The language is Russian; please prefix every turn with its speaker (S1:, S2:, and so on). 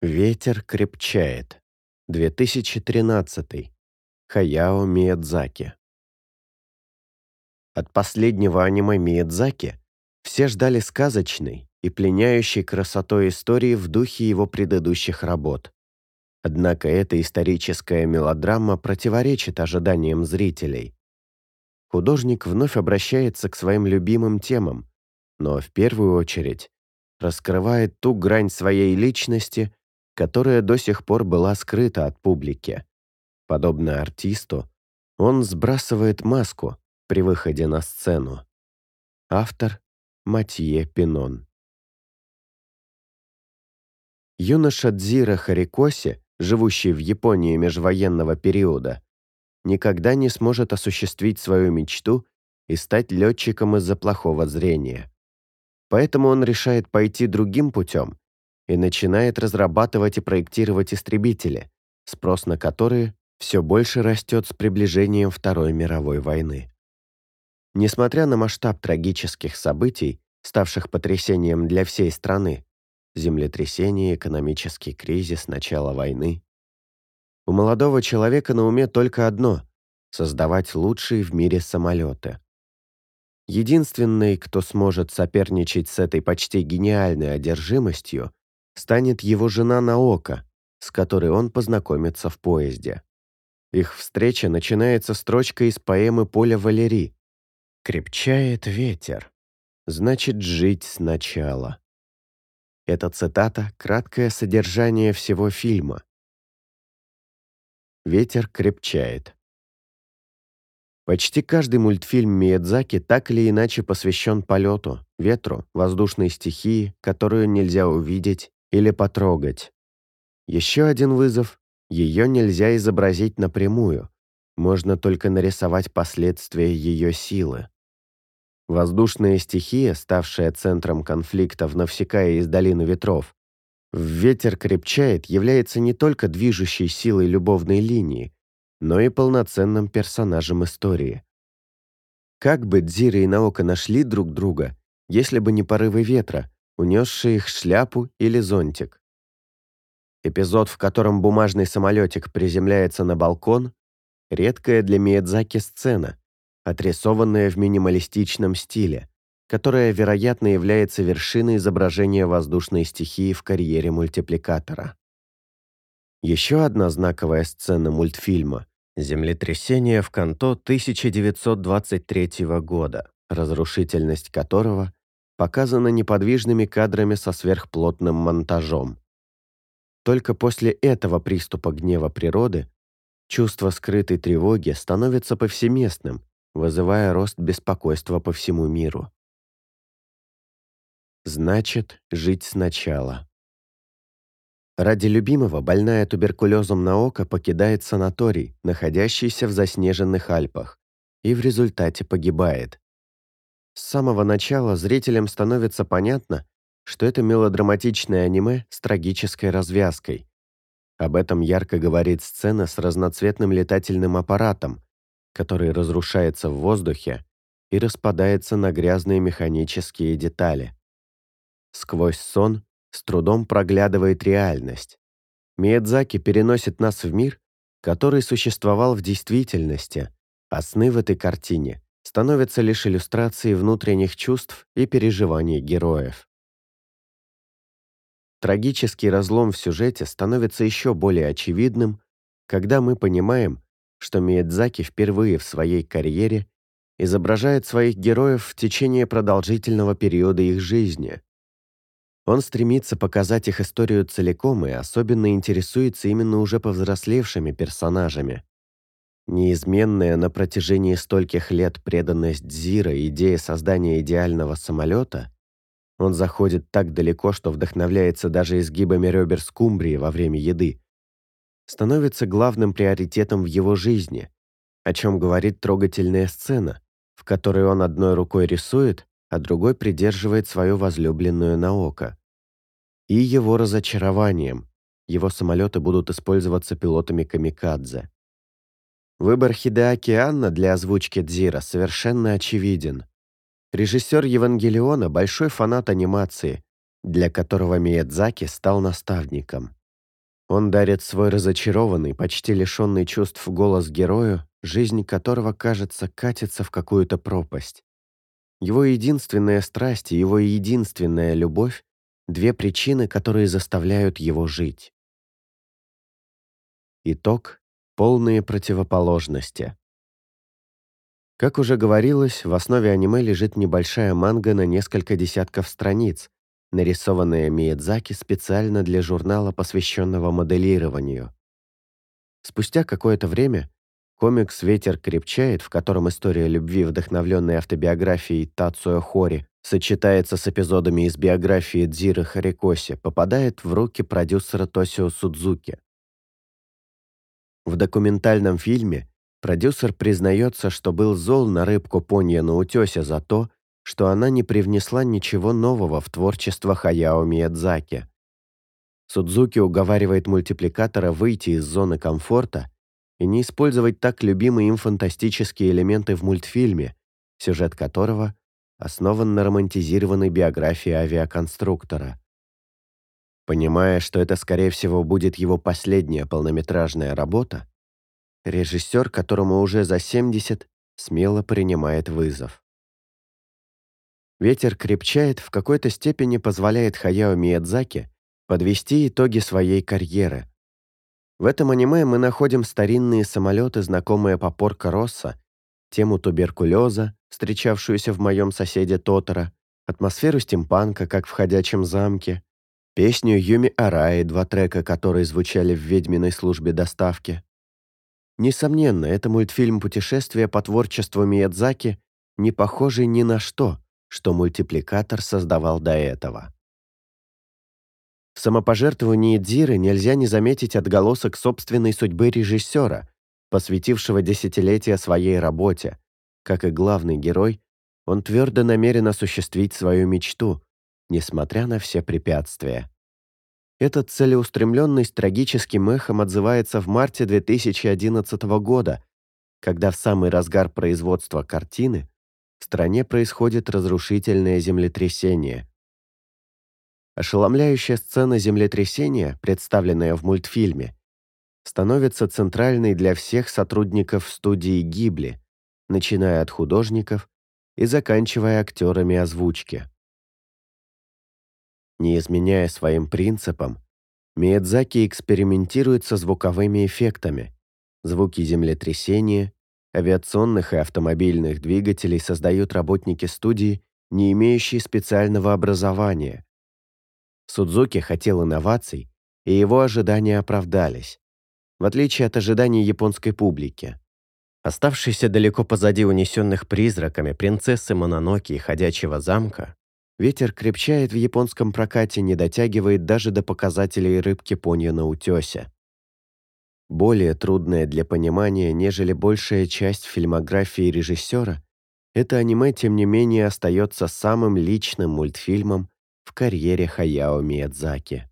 S1: Ветер крепчает. 2013. Хаяо Миядзаки. От последнего аниме Миядзаки все ждали сказочной и пленяющей красотой истории в духе его предыдущих работ. Однако эта историческая мелодрама противоречит ожиданиям зрителей. Художник вновь обращается к своим любимым темам, но в первую очередь раскрывает ту грань своей личности, которая до сих пор была скрыта от публики. Подобно артисту, он сбрасывает маску при выходе на сцену. Автор Матье Пинон. Юноша Дзира Харикоси, живущий в Японии межвоенного периода, никогда не сможет осуществить свою мечту и стать летчиком из-за плохого зрения. Поэтому он решает пойти другим путем и начинает разрабатывать и проектировать истребители, спрос на которые все больше растет с приближением Второй мировой войны. Несмотря на масштаб трагических событий, ставших потрясением для всей страны, землетрясение, экономический кризис, начало войны, у молодого человека на уме только одно — создавать лучшие в мире самолеты. Единственный, кто сможет соперничать с этой почти гениальной одержимостью, станет его жена Наока, с которой он познакомится в поезде. Их встреча начинается строчкой из поэмы Поля Валери «Крепчает ветер, значит жить сначала». Эта цитата — краткое содержание всего фильма. Ветер крепчает. Почти каждый мультфильм Миядзаки так или иначе посвящен полету, ветру, воздушной стихии, которую нельзя увидеть или потрогать. Еще один вызов – ее нельзя изобразить напрямую, можно только нарисовать последствия ее силы. Воздушная стихия, ставшая центром конфликта в Навсекае из Долины Ветров, «Ветер крепчает» является не только движущей силой любовной линии, но и полноценным персонажем истории. Как бы Дзира и Наока нашли друг друга, если бы не порывы ветра, унесшие их шляпу или зонтик? Эпизод, в котором бумажный самолетик приземляется на балкон, редкая для Миядзаки сцена, отрисованная в минималистичном стиле, которая, вероятно, является вершиной изображения воздушной стихии в карьере мультипликатора. Еще одна знаковая сцена мультфильма – землетрясение в Канто 1923 года, разрушительность которого показана неподвижными кадрами со сверхплотным монтажом. Только после этого приступа гнева природы чувство скрытой тревоги становится повсеместным, вызывая рост беспокойства по всему миру. Значит, жить сначала. Ради любимого больная туберкулезом Наока покидает санаторий, находящийся в заснеженных Альпах, и в результате погибает. С самого начала зрителям становится понятно, что это мелодраматичное аниме с трагической развязкой. Об этом ярко говорит сцена с разноцветным летательным аппаратом, который разрушается в воздухе и распадается на грязные механические детали. Сквозь сон с трудом проглядывает реальность. Миядзаки переносит нас в мир, который существовал в действительности, а сны в этой картине становятся лишь иллюстрацией внутренних чувств и переживаний героев. Трагический разлом в сюжете становится еще более очевидным, когда мы понимаем, что Миядзаки впервые в своей карьере изображает своих героев в течение продолжительного периода их жизни – он стремится показать их историю целиком и особенно интересуется именно уже повзрослевшими персонажами. Неизменная на протяжении стольких лет преданность Зира идее создания идеального самолета, он заходит так далеко, что вдохновляется даже изгибами ребер скумбрии во время еды, становится главным приоритетом в его жизни, о чем говорит трогательная сцена, в которой он одной рукой рисует, а другой придерживает свою возлюбленную на око и его разочарованием. Его самолеты будут использоваться пилотами камикадзе. Выбор Хидеаки Анна для озвучки Дзира совершенно очевиден. Режиссер Евангелиона – большой фанат анимации, для которого Миядзаки стал наставником. Он дарит свой разочарованный, почти лишенный чувств голос герою, жизнь которого, кажется, катится в какую-то пропасть. Его единственная страсть и его единственная любовь — две причины, которые заставляют его жить. Итог — полные противоположности. Как уже говорилось, в основе аниме лежит небольшая манга на несколько десятков страниц, нарисованная Миядзаки специально для журнала, посвященного моделированию. Спустя какое-то время комикс «Ветер крепчает», в котором история любви, вдохновленная автобиографией Тацуя Хори, сочетается с эпизодами из биографии Дзиры Харикоси, попадает в руки продюсера Тосио Судзуки. В документальном фильме Продюсер признается, что был зол на рыбку Понья на утесе за то, что она не привнесла ничего нового в творчество Хаяо Миядзаки. Судзуки уговаривает мультипликатора выйти из зоны комфорта и не использовать так любимые им фантастические элементы в мультфильме, сюжет которого основан на романтизированной биографии авиаконструктора. Понимая, что это, скорее всего, будет его последняя полнометражная работа, Режиссер, которому уже за 70, смело принимает вызов. Ветер крепчает, в какой-то степени позволяет Хаяо Миядзаки подвести итоги своей карьеры. В этом аниме мы находим старинные самолеты, знакомые по Порко Росса, тему туберкулеза, встречавшуюся в моем соседе Тотора, атмосферу стимпанка, как в «Ходячем замке», песню Юми Араи, два трека, которые звучали в «Ведьминой службе доставки», Несомненно, это мультфильм «Путешествие по творчеству Миядзаки», не похожий ни на что, что мультипликатор создавал до этого. В самопожертвовании Дзиры нельзя не заметить отголосок собственной судьбы режиссера, посвятившего десятилетия своей работе. Как и главный герой, он твердо намерен осуществить свою мечту, несмотря на все препятствия. Эта целеустремленность трагическим эхом отзывается в марте 2011 года, когда в самый разгар производства картины в стране происходит разрушительное землетрясение. Ошеломляющая сцена землетрясения, представленная в мультфильме, становится центральной для всех сотрудников студии Гибли, начиная от художников и заканчивая актерами озвучки. Не изменяя своим принципам, Миядзаки экспериментирует со звуковыми эффектами. Звуки землетрясения, авиационных и автомобильных двигателей создают работники студии, не имеющие специального образования. Судзуки хотел инноваций, и его ожидания оправдались, в отличие от ожиданий японской публики. Оставшийся далеко позади унесенных призраками принцессы Мононоки и ходячего замка, Ветер крепчает в японском прокате, не дотягивает даже до показателей рыбки понья на утесе. Более трудное для понимания, нежели большая часть фильмографии режиссера, это аниме, тем не менее, остается самым личным мультфильмом в карьере Хаяо Миядзаки.